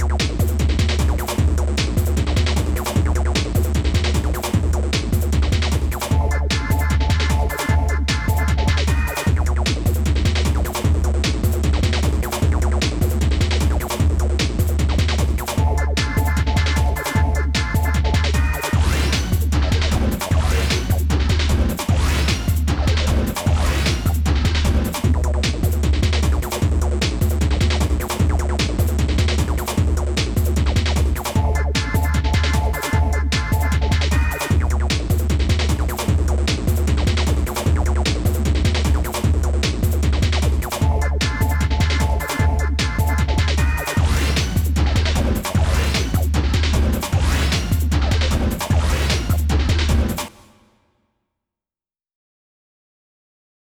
you